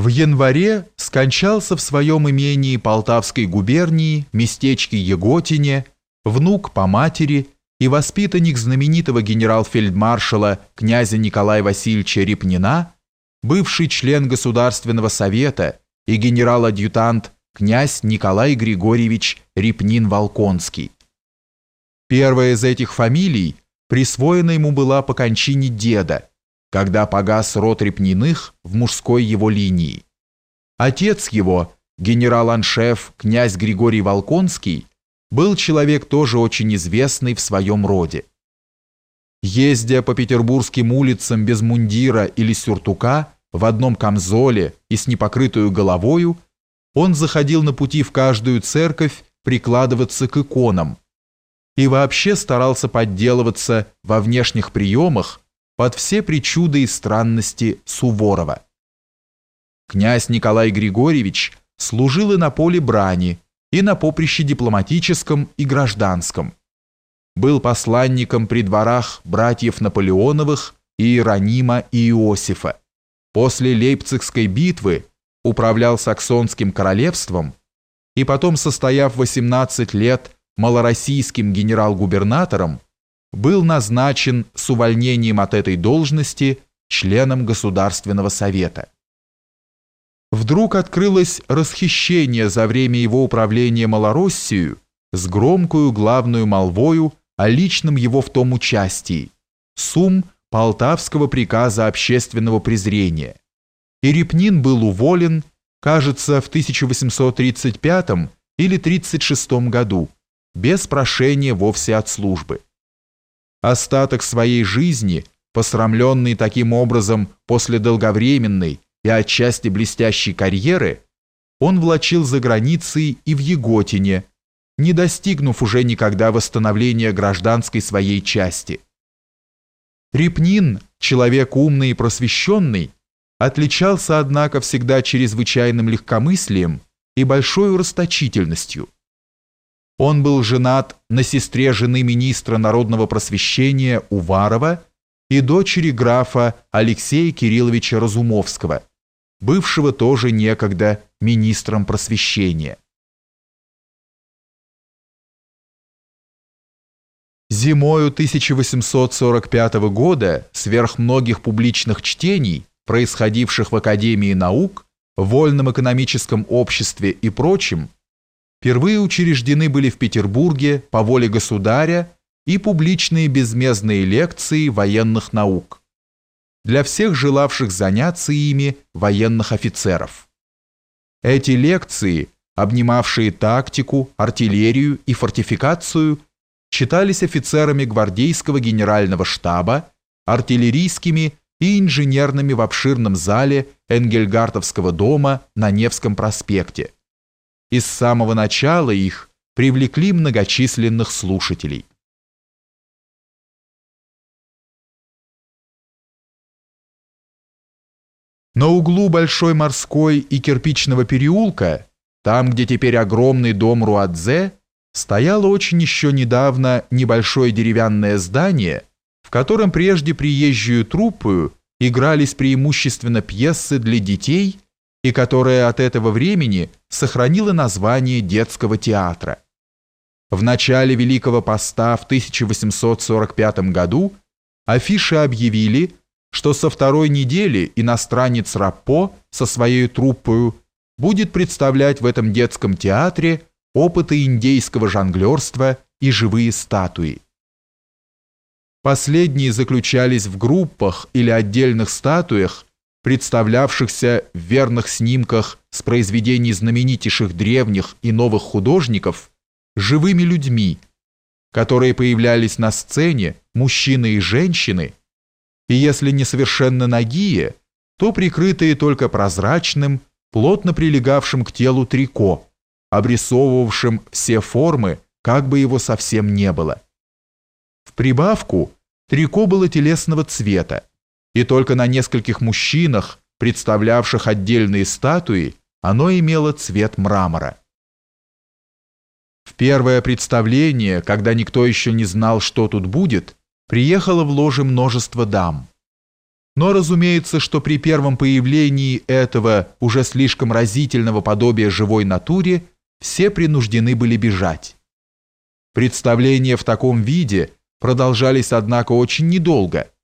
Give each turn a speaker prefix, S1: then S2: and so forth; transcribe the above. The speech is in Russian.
S1: В январе скончался в своем имении Полтавской губернии, местечке Еготине, внук по матери и воспитанник знаменитого генерал-фельдмаршала князя Николая Васильевича Репнина, бывший член Государственного совета и генерал-адъютант князь Николай Григорьевич Репнин-Волконский. Первая из этих фамилий присвоена ему была по кончине деда, когда погас род Репниных в мужской его линии. Отец его, генерал-аншеф князь Григорий Волконский, был человек тоже очень известный в своем роде. Ездя по петербургским улицам без мундира или сюртука, в одном камзоле и с непокрытую головою, он заходил на пути в каждую церковь прикладываться к иконам и вообще старался подделываться во внешних приемах под все причуды и странности Суворова. Князь Николай Григорьевич служил и на поле брани, и на поприще дипломатическом и гражданском. Был посланником при дворах братьев Наполеоновых Иеронима и Иосифа. После Лейпцигской битвы управлял Саксонским королевством и потом, состояв 18 лет малороссийским генерал-губернатором, был назначен с увольнением от этой должности членом Государственного совета. Вдруг открылось расхищение за время его управления Малороссию с громкую главную молвою о личном его в том участии, сумм Полтавского приказа общественного презрения. И Репнин был уволен, кажется, в 1835 или 36 году, без прошения вовсе от службы. Остаток своей жизни, посрамленный таким образом после долговременной и отчасти блестящей карьеры, он влачил за границей и в Еготине, не достигнув уже никогда восстановления гражданской своей части. Репнин, человек умный и просвещенный, отличался, однако, всегда чрезвычайным легкомыслием и большой расточительностью – он был женат на сестре жены министра народного просвещения Уварова и дочери графа Алексея Кирилловича Разумовского, бывшего тоже некогда министром просвещения. Зимою 1845 года, сверх многих публичных чтений, происходивших в Академии наук, Вольном экономическом обществе и прочем, впервые учреждены были в Петербурге по воле государя и публичные безмездные лекции военных наук для всех желавших заняться ими военных офицеров. Эти лекции, обнимавшие тактику, артиллерию и фортификацию, читались офицерами гвардейского генерального штаба, артиллерийскими и инженерными в обширном зале Энгельгартовского дома на Невском проспекте – и с самого начала их привлекли многочисленных слушателей. На углу Большой морской и кирпичного переулка, там, где теперь огромный дом Руадзе, стояло очень еще недавно небольшое деревянное здание, в котором прежде приезжую труппою игрались преимущественно пьесы для детей – и которая от этого времени сохранила название детского театра. В начале Великого Поста в 1845 году афиши объявили, что со второй недели иностранец Раппо со своей труппою будет представлять в этом детском театре опыты индейского жонглерства и живые статуи. Последние заключались в группах или отдельных статуях, представлявшихся в верных снимках с произведений знаменитейших древних и новых художников живыми людьми, которые появлялись на сцене, мужчины и женщины, и если не совершенно нагие, то прикрытые только прозрачным, плотно прилегавшим к телу трико, обрисовывавшим все формы, как бы его совсем не было. В прибавку трико было телесного цвета, и только на нескольких мужчинах, представлявших отдельные статуи, оно имело цвет мрамора. В первое представление, когда никто еще не знал, что тут будет, приехало в ложе множество дам. Но разумеется, что при первом появлении этого уже слишком разительного подобия живой натуре все принуждены были бежать. Представления в таком виде продолжались, однако, очень недолго –